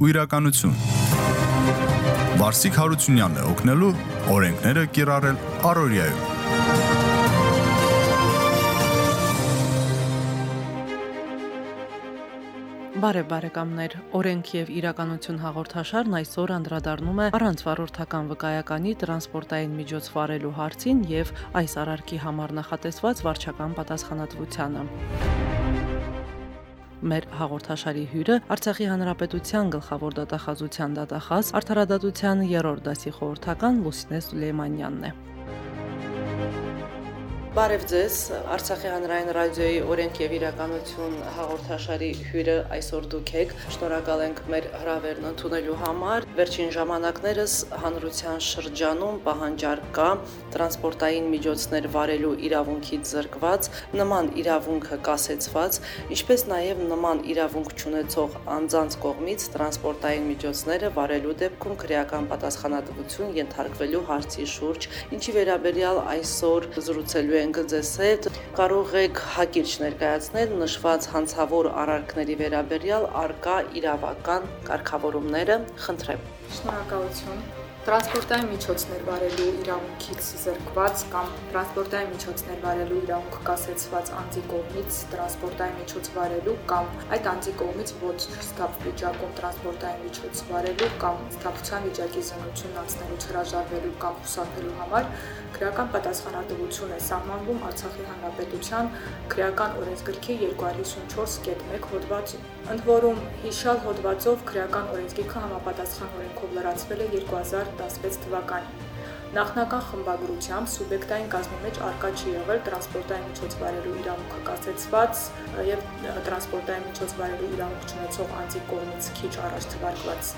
ու իրականություն։ Վարսիկ Հարությունյանն է օգնելու օրենքները կիրառել Արորիայում։ Բարև բարեկամներ, օրենք եւ իրականություն հաղորդաշարն այսօր անդրադառնում է առանց վարորդական վկայականի տրանսպորտային միջոց վարելու հարցին եւ այս արարքի համար նախատեսված վարչական պատասխանատվությանը։ Մեր հաղորդաշարի հյուրը Արցախի Հանրապետության գլխավոր դատախազության դատախազ Արդարադատության 3-րդ դասի խորհրդական Լուսինե Սուլեյմանյանն է։ Բարև ձեզ, Արցախի հանրային ռադիոյի օրենք եւ իրականություն հաղորդաշարի հյուրը այսօր դուք եք։ Շնորհակալ ենք մեր հրավերն ընդունելու համար։ Վերջին ժամանակներս հանրության շրջանում պահանջարկ կա տրանսպորտային միջոցներ վարելու իրավունքից զրկված, նման իրավունքը կասեցված, ինչպես նաեւ նման իրավունք ունեցող անձանց կողմից տրանսպորտային միջոցները վարելու դեպքում քրեական պատասխանատվություն ենթարկվելու հարցի շուրջ, ինչի վերաբերյալ այսօր զրուցելու ենք ձեզ հետ, կարող եք հակիրճ ներկայացնել նշված հանցավոր արարքների վերաբերյալ արկա իրավական կարգավորումները, խնդրեմ։ Շնորհակալություն տրանսպորտային միջոցներ վարելու իրավունքից զրկված կամ տրանսպորտային միջոցներ վարելու իրավունք կասեցված անձի կողմից տրանսպորտային միջոց վարելու կամ այդ անձի կողմից ոչ ստապ վիճակում տրանսպորտային միջոց վարելու կամ ստապության վիճակի զննությունն անցնելուց հրաժարվելու կամ խուսափելու համար քրեական պատասխանատվություն է սահմանվում Արցախի Հանրապետության քրեական օրենսգրքի 254.1 հոդվածում։ Ընդ որում հիշալ հոդվածով քրեական օրենսգիրքը համապատասխան օրենքով լրացվել է 2000 2016 թվականին։ Նախնական խմբագրությամբ սուբյեկտային կազմի մեջ արկա չի եղել տրանսպորտային միջոց վարելու իրավունքը կասեցված եւ տրանսպորտային միջոց վարելու իրավունք ունեցող անձի կողմից քիչ առաջ թվարկված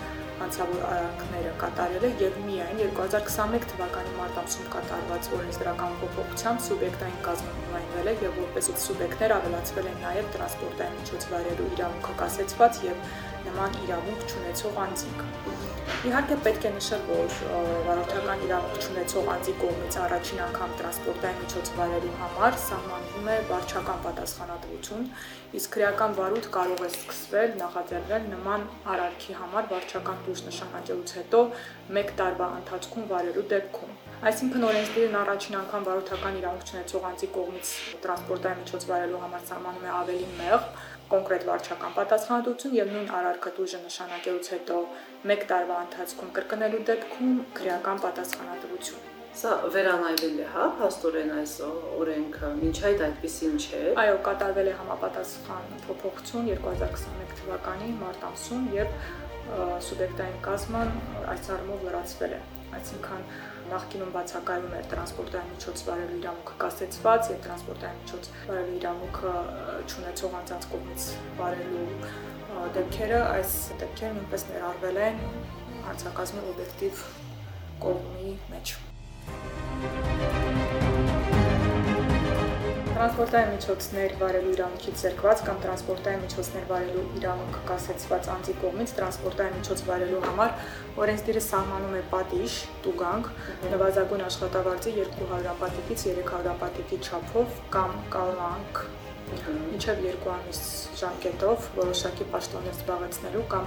անցավոր արարքները կատարել է եւ միայն 2021 թվականի մարտ ամսում կատարված օրենսդրական փոփոխությամբ սուբյեկտային կազմը ընդլայնվել է եւ որպես սուբյեկտներ ավելացվել են նաեւ տրանսպորտային միջոց վարելու իրավունքը կասեցված եւ նման իրավունք ունեցող անձինք։ Իհարկե պետք է նշել, որ վարորդական իրավունք ունեցող անձի կողմից առաջին անգամ տրանսպորտային միջոց վարելու համար սահմանվում է վարչական պատասխանատվություն, իսկ քրեական վարույթ կարող է սկսվել նախաձեռնել նման արարքի համար վարչական դուրս նշանակելուց հետո 1 տարվա ընթացքում վարելու դեպքում։ Այսինքն օրենսդիրն առաջին անգամ վարորդական իրավունք ունեցող անձի կողմից տրանսպորտային միջոց վարելու համար սահմանում է ավելի մեղ, կոնկրետ վարչական պատասխանատվություն եւ նույն արարքը դույժը նշանակելուց հետո 1 տարվա ընթացքում կրկնելու դեպքում քրեական պատասխանատվություն։ Սա վերանայվել է, հա, փաստորեն այս օրենքը, ինչ այդ այդպեսին չէ։ Այո, կատարվել է համապատասխան փոփոխություն 2021 թվականի մարտ ամսում, երբ սուբյեկտային կազման այս առումով լրացվել է։ Այսինքն նախկինում բացակայում էր տրանսպորտային միջոց վարելու իրավունքը կասեցված եւ տրանսպորտային միջոց վարելու իրավունքը չունեցող անձանց կողմից վարելու դեպքերը այս դեպքերը նույնպես ներառվել են հանցակազմի օբյեկտիվ կողմի մեջ։ Տրանսպորտային միջոցներ վարելու իրավունքից զերկված կամ տրանսպորտային միջոցներ վարելու իրավունքը կասեցված անձի կողմից տրանսպորտային միջոց վարելու համար օրենսդիրը սահմանում է պատիժ, տուգանք, նվազագույն աշխատավարձի 200 ապատիկից 300 ապատիկի չափով կամ կալանք մինչև 2 ամիս ժամկետով որոշակի պաշտոններ զբաղեցնելու կամ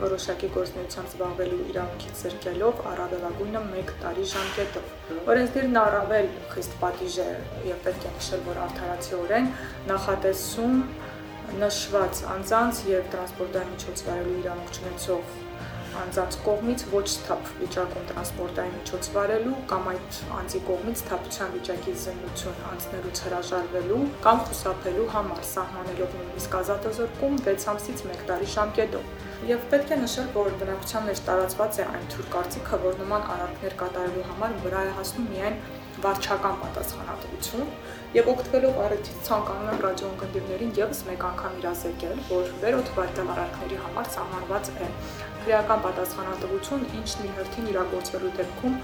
որոշակի գործնեությամբ զբաղվելու իրավունքից զրկելով առավելագույնը 1 տարի ժամկետով։ Օրենսդիրն առավել խիստ պատիժ է եւ պետք է նշել, որ արդարացիորեն նախատեսում նշված անձանց եւ տրանսպորտային միջոց վարելու իրավունք ունեցող անձանց կողմից ոչ թափ վիճակում տրանսպորտային միջոց վարելու կամ այդ անձի կողմից թափության վիճակի զննություն անցնելուց հրաժարվելու կամ խուսափելու համար սահմանելով նույնիսկ ազատազրկում 6 ամսից 1 տարի ժամկետով։ Եվ պետք է նշել, որ բնակության մեջ տարածված է այն թույլ կարծիքը, որ նման արարքներ կատարելու համար վրա է հասնում միայն վարչական պատասխանատվություն եւ օգտվելով առիթից ցանկանում եմ ռադիոընկերներին եւս մեկ անգամ իրազեկել, որ վերօթվարկել արարքների համար սահմանված է քրեական պատասխանատվություն, ինչն իր հերթին իրագործվելու դեպքում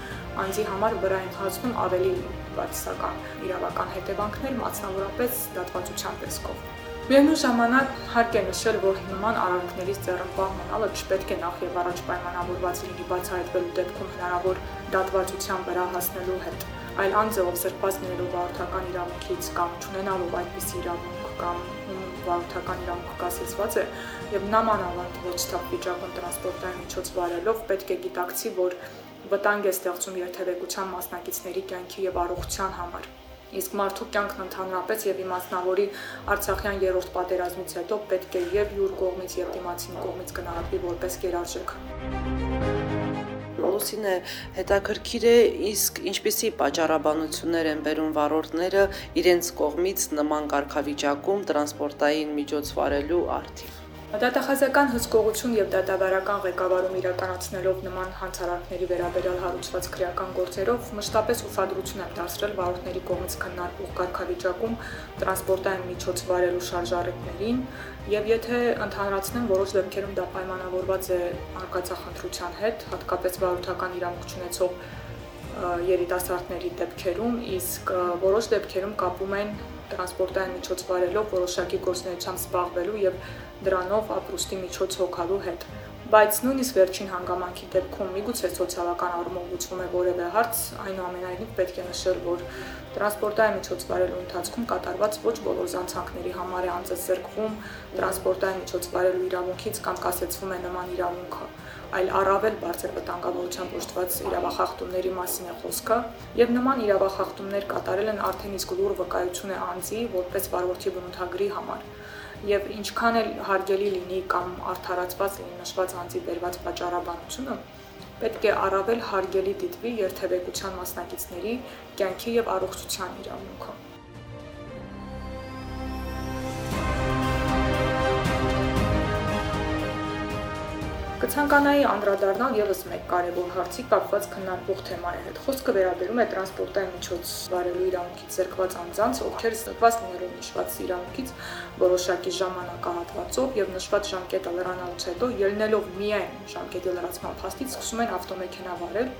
անձի համար վրա ընթացնում ավելի բացասական իրավական հետևանքներ, մասնավորապես դատվածության տեսքով։ Միևնույն ժամանակ հարկ է նշել, որ նման արարքներից ձեռնպահ մնալը չպետք է նախ եւ առաջ պայմանավորված լինի բացահայտվելու դեպքում հնարավոր դատվածության վրա հասնելու հետ, այլ անձը ով զրկված լինելով վարորդական իրավունքից կամ չունենալով այդպիսի իրավունք կամ վարորդական իրավունքը կասեցված է եւ նամանավանդ ոչ թափ վիճակում տրանսպորտային միջոց վարելով պետք է գիտակցի, որ վտանգ է ստեղծում երթևեկության մասնակիցների կյանքի եւ առողջության համար։ Իսկ մարդու կյանքն ընդհանրապես եւ իմաստնավորի Արցախյան երրորդ պատերազմից հետո պետք է եւ յուր կողմից եւ դիմացին կողմից գնահատվի որպես գերարժեք։ Լուսինե հետաքրքիր է իսկ ինչպիսի պատճառաբանություններ են բերում վարորդները իրենց կողմից նման կարգավիճակում տրանսպորտային միջոց վարելու արդիվ։ Դատախազական հսկողություն եւ դատավարական ղեկավարում իրականացնելով նման հանցարարքների վերաբերյալ հարուցված քրեական գործերով մշտապես ուշադրություն են դարձրել վարորդների կողմից քննարկող կարգավիճակում տրանսպորտային միջոց վարելու շարժառիթներին եւ եթե ընդհանրացնեմ որոշ դեպքերում դա պայմանավորված է արկածախնդրության հետ, հատկապես վարորդական իրավունք ունեցող երիտասարդների դեպքերում, իսկ որոշ դեպքերում կապում են տրանսպորտային միջոց վարելով որոշակի գործունեությամբ զբաղվելու եւ դրանով ապրուստի միջոց հոգալու հետ։ Բայց նույնիսկ վերջին հանգամանքի դեպքում միգուցե սոցիալական առումով լուծվում է որևէ հարց, այնուամենայնիվ պետք է նշել, որ տրանսպորտային միջոց վարելու ընթացքում կատարված ոչ բոլոր զանցանքների համար է անձնազրկվում տրանսպորտային միջոց վարելու իրավունքից կամ կասեցվում է նման իրավունքը այլ առավել բարձր վտանգավորությամբ օժտված իրավախախտումների մասին է խոսքը, եւ նման իրավախախտումներ կատարել են արդեն իսկ լուր վկայություն է անձի որպես վարորդի բնութագրի համար եւ ինչքան էլ հարգելի լինի կամ արդարացված լինի նշված անձի բերված պատճառաբանությունը, պետք է առավել հարգելի դիտվի երթևեկության մասնակիցների կյանքի եւ առողջության իրավունքը։ Կցանկանայի անդրադառնալ եւս մեկ կարևոր հարցի կապված քննարկող թեմայի հետ։ Խոսքը վերաբերում է տրանսպորտային միջոց վարելու իրավունքից զերկված անձանց, ովքեր ստված լինելով նշված իրավունքից որոշակի ժամանակահատվածով եւ նշված ժամկետը լրանալուց հետո ելնելով միայն ժամկետի լրացման փաստից սկսում են ավտոմեքենա վարել,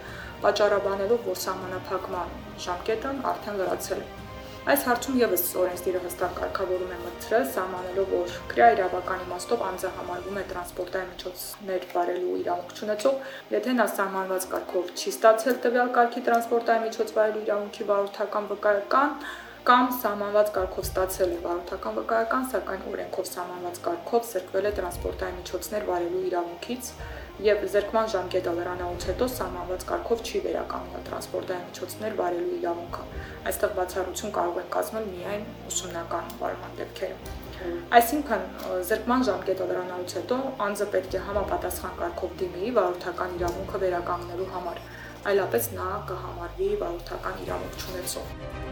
պատճառաբանելով, որ սահմանափակման ժամկետն արդեն լրացել է։ Այս հարցում եւս օրենսդիրը հստակ կարգավորում է մտցրել, սահմանելով, որ քրեա իրավական իմաստով անձը համարվում է տրանսպորտային միջոցներ վարելու իրավունք ունեցող, եթե նա սահմանված կարգով չի ստացել տվյալ կարգի տրանսպորտային միջոց վարելու իրավունքի վարորդական վկայական, կամ սահմանված կարգով ստացել է վարորդական վկայական, սակայն օրենքով սահմանված կարգով սրկվել է տրանսպորտային միջոցներ վարելու իրավունքից, եւ զերկման ժամկետը լրանալուց հետո սահմանված կարգով չի վերականգնվել տրանսպորտային միջոցներ վարելու իրավունքը։ Այստեղ բացառություն կարող են կազմել միայն ուսումնական վարման դեպքերը։ Այսինքն զերկման ժամկետը լրանալուց հետո անձը պետք է համապատասխան կարգով դիմի վարորդական իրավունքը վերականգնելու համար, այլապես նա կհամարվի վարորդական իրավունք ունեցող։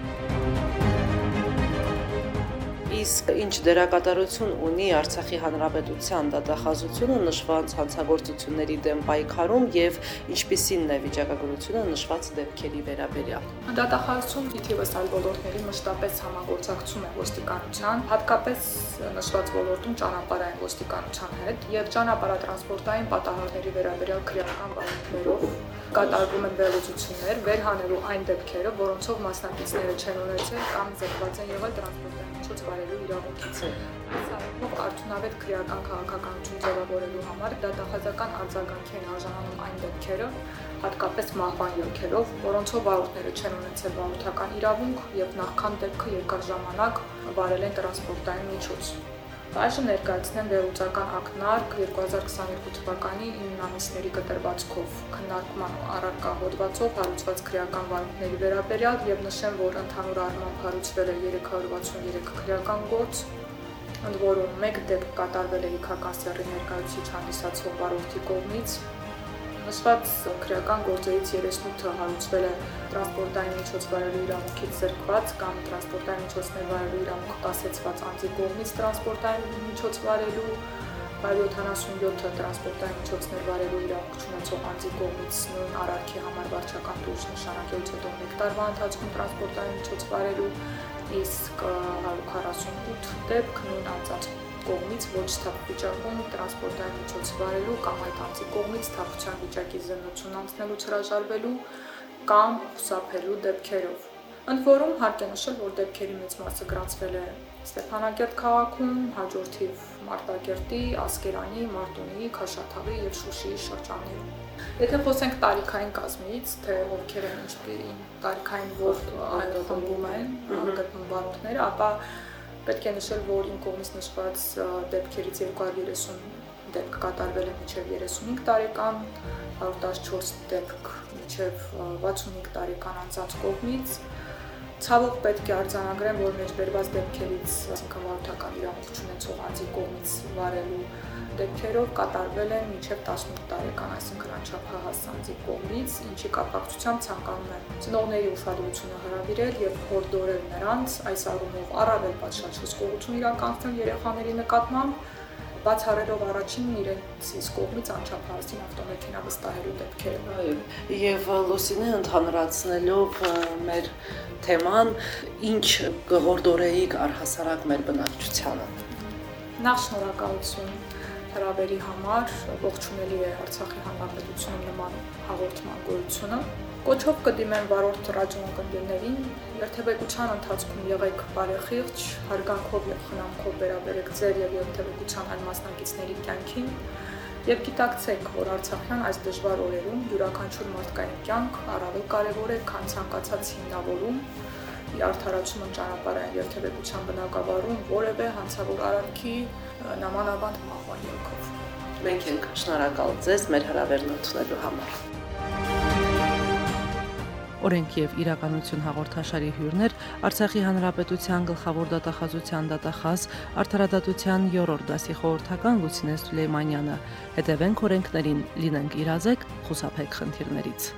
Իսկ ինչ դերակատարություն ունի Արցախի Հանրապետության դատախազությունը նշված հանցագործությունների դեմ պայքարում եւ ինչպիսին է վիճակագրությունը նշված դեպքերի վերաբերյալ։ Դատախազությունը թիվս այլ ոլորտների մշտապես համագործակցում է ոստիկանության, հատկապես նշված ոլորտում ճանապարհային ոստիկանության հետ եւ ճանապարհատրանսպորտային պատահարների վերաբերյալ քրեական բարույթներով կատարվում են վերլուծություններ, վերհանելու այն դեպքերը, որոնցով մասնակիցները չեն ունեցել կամ զրկված են եղել տրանսպորտային միջոց վարելու իրավունքից։ Սարքով արդյունավետ քրեական քաղաքականություն ձևավորելու համար դատախազական արձագանքի են արժանանում այն դեպքերը, հատկապես մահվան յոգերով, որոնցով վարորդները չեն ունեցել վարորդական իրավունք եւ նախքան դեպքը երկար ժամանակ վարել են տրանսպորտային միջոց։ Այժմ ներկայացնեմ վերլուծական ակնարկ 2022 թվականի 9 ամիսների կտրվածքով. Քննարկման առարկա հոդվածով հարուցված քրեական վարույթների վերաբերյալ եւ նշեմ, որ ընդհանուր առմամբ հարուցվել է 363 քրեական գործ, ընդ որում մեկ դեպք կատարվել է իքական սեռի ներկայացուցիչ հանդիսացող վարորդի կողմից, Նշված քրեական գործերից 38-ը հարուցվել է տրանսպորտային միջոց վարելու իրավունքից զրկված կամ տրանսպորտային միջոցներ վարելու իրավունք կասեցված անձի կողմից տրանսպորտային միջոց վարելու 177-ը տրանսպորտային միջոցներ վարելու իրավունք ունեցող անձի կողմից նույն արարքի համար վարչական դուրս նշանակելուց հետո 1 տարվա ընթացքում տրանսպորտային միջոց վարելու իսկ 148 դեպք նույն անձանց կողմից ոչ թափ վիճակում տրանսպորտային միջոց վարելու կամ այդ անձի կողմից թափության վիճակի զննություն անցնելու հրաժարվելու կամ խուսափելու դեպքերով։ Ընդ որում հարկ է նշել, որ դեպքերի մեծ մասը գրանցվել է Ստեփանակերտ քաղաքում, հաջորդիվ Մարտակերտի, Ասկերանի, Մարտունի, Քաշաթաղի եւ Շուշիի շրջաններում։ Եթե խոսենք տարիքային կազմից, թե ովքեր են ինչպիսի տարիքային որ այլ խմբում են գտնվում վարորդները, ապա Պետք է նշել, որ իմ կողմից նշված դեպքերից 230 դեպք կատարվել է մինչև 35 տարեկան, 114 դեպք մինչև 65 տարեկան անձանց կողմից Ցավոք պետք է արձանագրեմ, որ մեջբերված դեպքերից, այսինքն վարորդական իրավունք ունեցող անձի կողմից վարելու դեպքերով կատարվել են մինչև 18 տարեկան, այսինքն անչափահաս անձի կողմից, ինչի կապակցությամբ ցանկանում եմ ծնողների ուշադրությունը հրավիրել եւ հորդորել նրանց այս առումով առավել պատշաճ հսկողություն իրականացնել երեխաների նկատմամբ բացառելով առաջինն իրենցից կողմից անչափահասին ավտոմեքենա վստահելու դեպքերը։ Այո, եւ լուսինը ընդհանրացնելով մեր թեման, ինչ կհորդորեիք առհասարակ մեր բնակչությանը։ Նախ շնորհակալություն հրավերի համար ողջունելի է Արցախի հանրապետությունում նման հաղորդման գոյությունը։ Կոչով կդիմեմ վարորդ ռադիոընկերներին, երթևեկության ընթացքում եղեք բարեխիղճ, հարգանքով եւ խնամքով վերաբերեք ձեր եւ երթևեկության այլ մասնակիցների կյանքին եւ գիտակցեք, որ Արցախյան այս դժվար օրերում յուրաքանչյուր մարդկային կյանք առավել կարեւոր է, քան ցանկացած հիմնավորում իր արդարացումը ճանապարհային երթևեկության բնակավարում որևէ հանցավոր արարքի նամանավանդ մահվան ելքով։ Մենք ենք շնորհակալ ձեզ մեր հրավերն ընդունելու համար։ Օրենք եւ իրականություն հաղորդաշարի հյուրներ Արցախի հանրապետության գլխավոր դատախազության դատախազ Արդարադատության 3-րդ դասի խորհրդական Լուսինե Սուլեյմանյանը։ Հետևենք օրենքներին, լինենք իրազեկ, խուսափեք խնդիրներից։